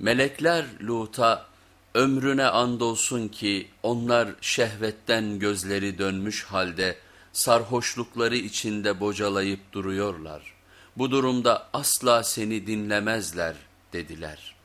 Melekler Lut'a ömrüne andolsun ki onlar şehvetten gözleri dönmüş halde sarhoşlukları içinde bocalayıp duruyorlar. Bu durumda asla seni dinlemezler dediler.''